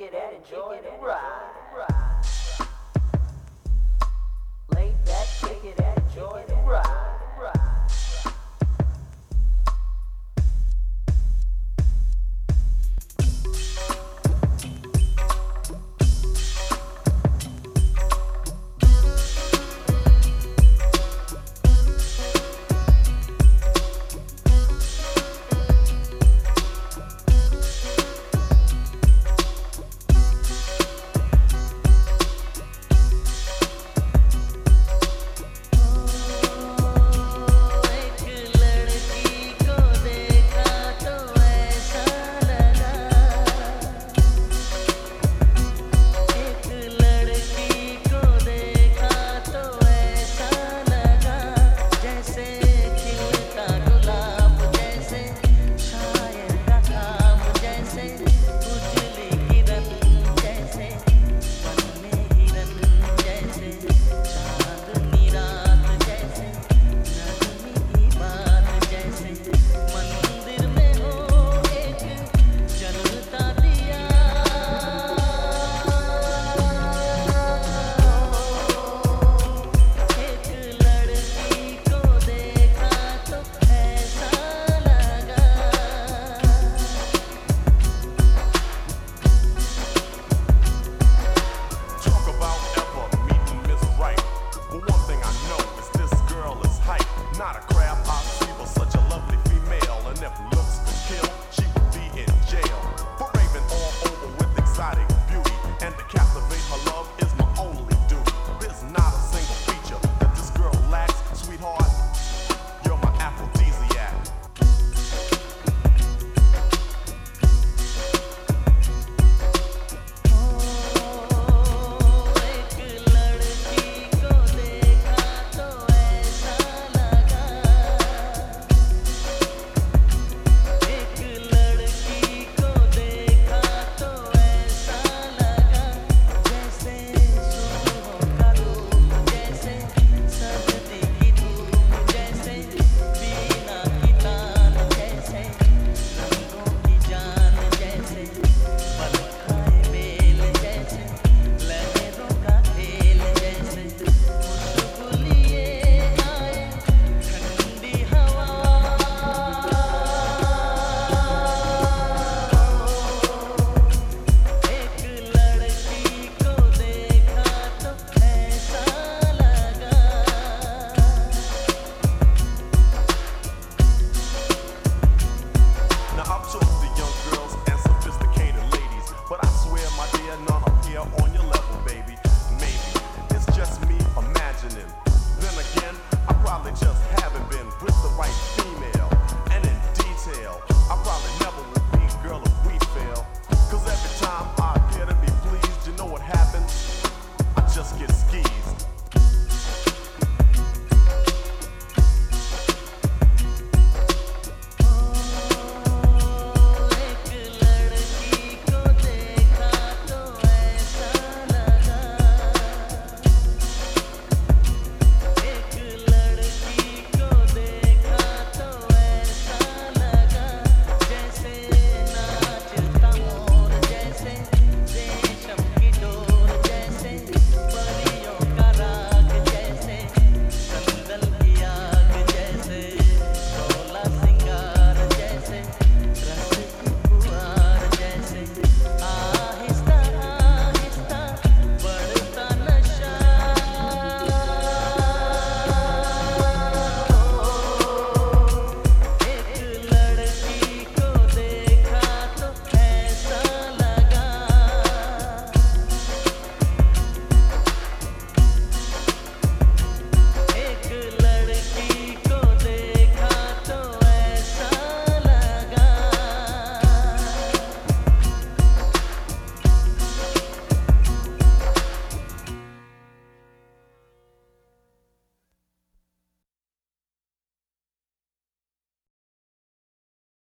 it and enjoy the ride.